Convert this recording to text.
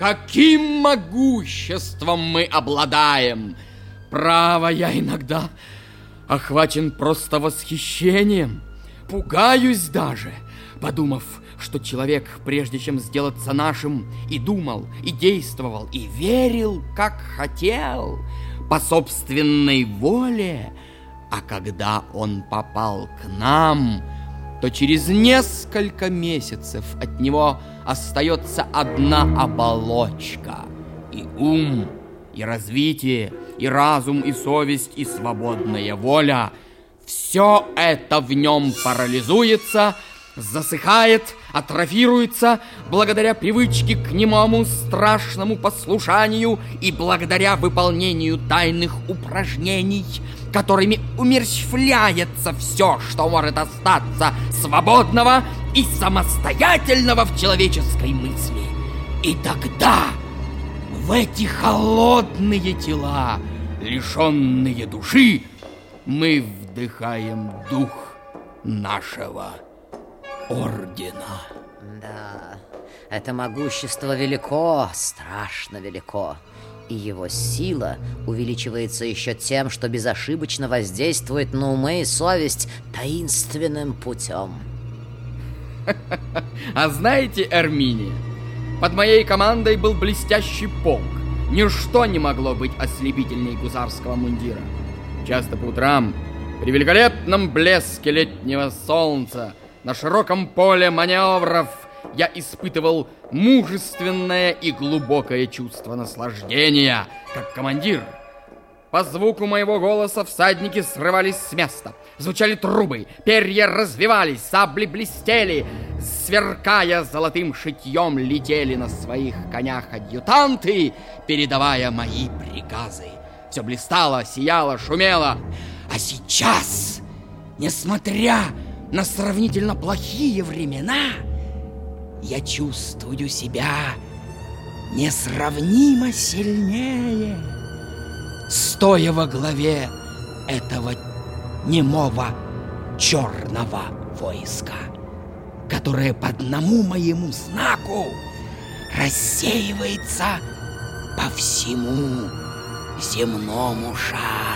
каким могуществом мы обладаем. Право, я иногда охвачен просто восхищением. Пугаюсь даже, подумав, что человек, прежде чем сделаться нашим, и думал, и действовал, и верил, как хотел, по собственной воле, а когда он попал к нам, то через несколько месяцев от него остается одна оболочка. И ум, и развитие, и разум, и совесть, и свободная воля. Все это в нем парализуется, засыхает, атрофируется благодаря привычке к немому страшному послушанию и благодаря выполнению тайных упражнений – которыми умерщвляется все, что может остаться свободного и самостоятельного в человеческой мысли. И тогда в эти холодные тела, лишенные души, мы вдыхаем дух нашего ордена. Да, это могущество велико, страшно велико и его сила увеличивается еще тем, что безошибочно воздействует на умы и совесть таинственным путем. А знаете, Эрминия, под моей командой был блестящий полк. Ничто не могло быть ослепительней гусарского мундира. Часто по утрам, при великолепном блеске летнего солнца, на широком поле маневров я испытывал мужественное и глубокое чувство наслаждения, как командир. По звуку моего голоса всадники срывались с места. Звучали трубы, перья развивались, сабли блестели. Сверкая золотым шитьем, летели на своих конях адъютанты, передавая мои приказы. Все блистало, сияло, шумело. А сейчас, несмотря на сравнительно плохие времена, я чувствую себя несравнимо сильнее, стоя во главе этого немого черного войска, которое по одному моему знаку рассеивается по всему земному шару.